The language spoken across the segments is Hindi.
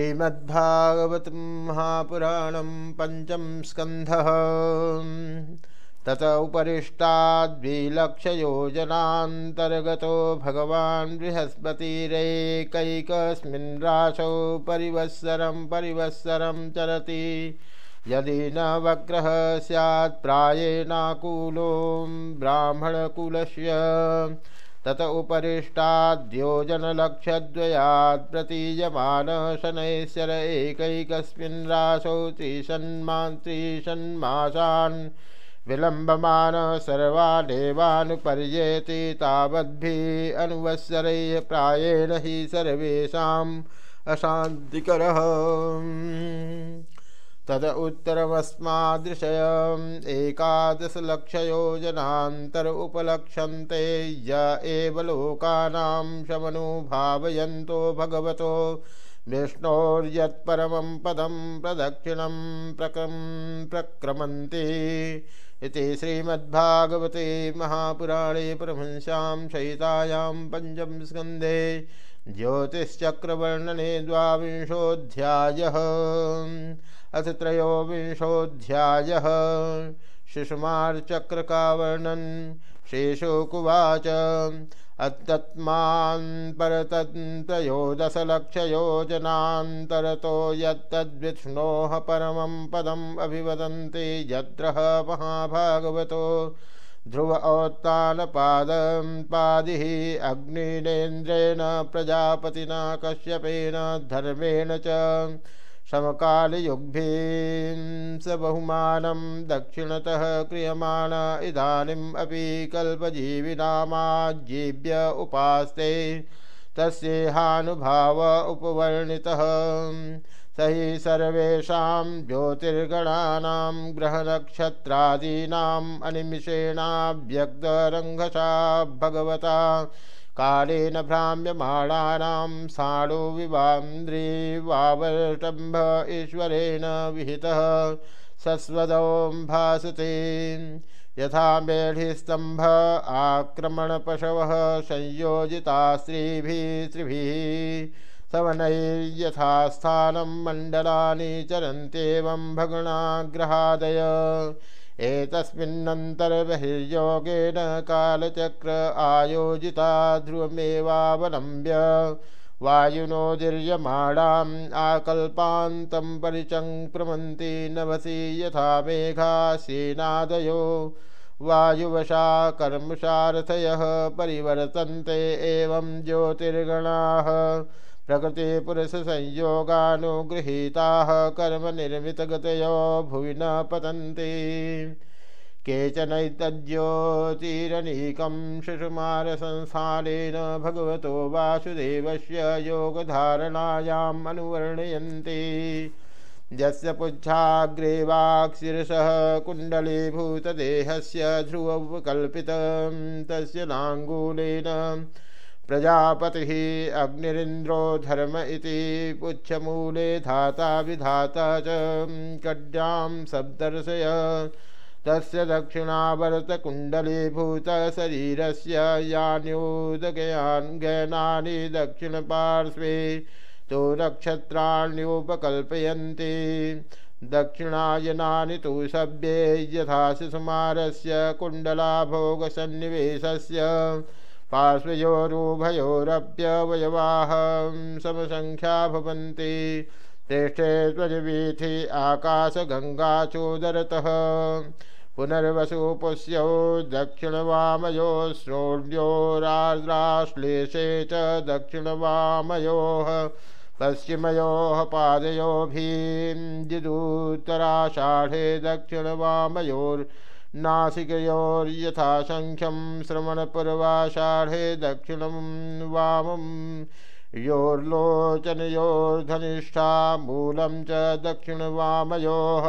श्रीमद्भागवत महापुराण पंचम स्कंध तत उपरिष्टाद्विलक्षयोजनान्तर्गतो भगवान् परिवत्सरं परिवत्सरं चरति। यदि न वग्रह स्यात् प्रायेणाकुलो ब्राह्मणकुलस्य तत उपरिष्टाद्योजनलक्षद्वयात् प्रतीयमान शनैश्चर एकैकस्मिन् रासौ त्रिषन्मान् त्रिषन्मासान् विलम्बमान सर्वानेवानुपर्येति तावद्भिः अनुवत्सरैः प्रायेण हि सर्वेषाम् अशान्तिकरः तद उत्तरमस्मादृशय एकादशलक्षयोजनान्तर उपलक्षन्ते य एव लोकानां शमनुभावयन्तो भगवतो विष्णोर्यत्परमं पदं प्रदक्षिणं प्रक्रम प्रक्रमन्ति इति श्रीमद्भागवते महापुराणे प्रभंस्यां सहितायां पञ्चम स्कन्धे ज्योतिश्चक्रवर्णने द्वाविंशोऽध्यायः। अथ त्रयोविंशोऽध्यायः। शिशुमार्चक्र का वर्णन शेषोकुवाच अत्तत्मान् परतत्रयोदशलक्षयोजनान्तरतो यत्तद्विष्णोः परमं पदम् अभिवदन्ति यद्रः महाभागवतो। ध्रुव औत्तानपादं पादिः अग्निनेन्द्रेण प्रजापतिना कश्यपेन धर्मेण च। समकालयुग्भिं स बहुमानं दक्षिणतः क्रियमाण इदानीम् अपि उपास्ते तस्येहानुभाव उपवर्णितः। स हि सर्वेषां ज्योतिर्गणानां ग्रहनक्षत्रादीनाम् अनिमिषेणाव्यग्धरङ्घसा भगवता कालेन भ्राम्यमाणानां साणो विवान्द्रीवावर्टम्भ ईश्वरेण विहितः सस्वदं भासते। यथा मेढिस्तम्भ आक्रमणपशवः संयोजिता स्त्रीभिः स्त्रिभिः सवनैर्यथास्थानं मण्डलानि चरन्त्येवं भगणाग्रहादय। एतस्मिन्नन्तर्बहिर्योगेन कालचक्र आयोजिता ध्रुवमेवावलम्ब्य वायुनोदीर्यमाणाम् आकल्पान्तं परिचङ्प्रमन्ति नभसि यथा मेघा वायुवशा कर्मसारथयः परिवर्तन्ते एवं ज्योतिर्गणाः। प्रकृति पुरुष संयोगानुगृहीताः कर्म निर्मितगतयो भुवि न पतन्ति। केचनैतज्योतिरनीकं शिशुमारसंस्थानेन भगवतो वासुदेवस्य योगधारणायाम् अनुवर्णयन्ति। यस्य पुच्छाग्रे वाक्शिरसः कुण्डलीभूतदेहस्य ध्रुवकल्पितं तस्य नाङ्गूलेन प्रजापति अग्निरिन्द्रो धर्म इति धाता विधाता च कड्यां सप्तर्षय। तस्य दक्षिणावर्तकुण्डलीभूतशरीरस्य यान्योदगयान्गनानि दक्षिणपार्श्वे तो नक्षत्राण्युपकल्पयन्ति। दक्षिणायनानि तु सभ्ये यथा शिशुमारस्य कुण्डलाभोगसन्निवेशस्य। पार्श्वयोरुभयोरप्यवयवाः समसङ्ख्या भवन्ति। तेष्ठे त्वजवीथि आकाशगङ्गाचोदरतः पुनर्वसुपुष्यौ दक्षिणवामयो श्रोण्योरार्द्राश्लेषे च दक्षिणवामयोः पश्चिमयोः पादयोभिन्दुतराषाढे दक्षिणवामयोर् नासिकयोर्यथासङ्ख्यं श्रवणपूर्वाषाढे दक्षिणं वामं योर्लोचनयोर्धनिष्ठा मूलं च दक्षिणवामयोः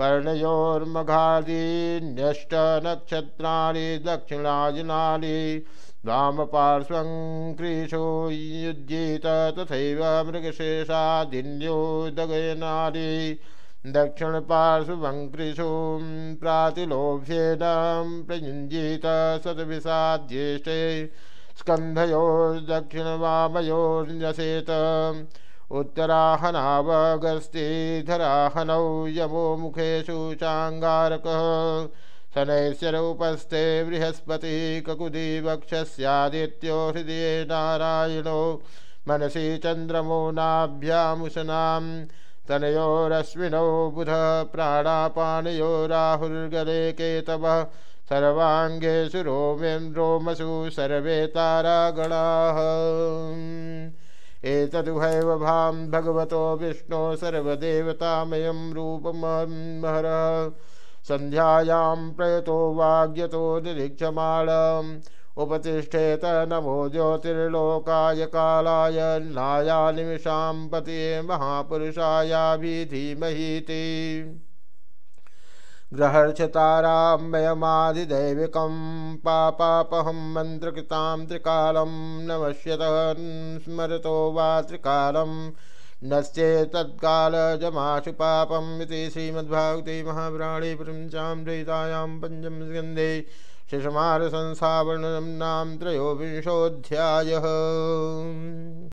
कर्णयोर्मघादीन्यष्टनक्षत्राणि दक्षिणायनानि वामपार्श्वं क्रीशो युज्येत तथैव मृगशेषादिन्योदगयनानि दक्षिणपार्श्वङ्कृशूं प्रातिलोभ्येन प्रयुञ्जीत शतविषाद्येष्टे स्कन्धयोर्दक्षिणवामयोर्न्यसेत उत्तराहनावगस्तिधराहनौ यमो मुखेषु चाङ्गारकः शनैश्चरूपस्थे बृहस्पति ककुदी वक्षस्यादित्यो हृदये नारायणो मनसि चन्द्रमो नाभ्यामुशनां तनयोरश्विनौ बुध प्राणापानयो राहुर्गले केतवः। सर्वाङ्गेषु रोमिं रोमसु सर्वे तारागणाः। एतदुभैव भां भगवतो विष्णो सर्वदेवतामयं रूपमहरः सन्ध्यायां प्रयतो वाग्यतो निरीक्षमाणम्। उपतिष्ठेत नमो ज्योतिर्लोकाय कालाय नाया निमिषां पतिये महापुरुषायाभि धीमहीति ग्रहर्षतारामयमाधिदैविकं पापापहं मन्त्रकृतां त्रिकालं नमश्यतः स्मरतो वा त्रिकालं नश्चेतत्कालजमाशु पापम् इति श्रीमद्भागवते महापुराणे प्रपञ्चामृतायां पञ्चमस्कन्धे शिशुमारसंसावर्णनं नाम त्रयोविंशोऽध्यायः।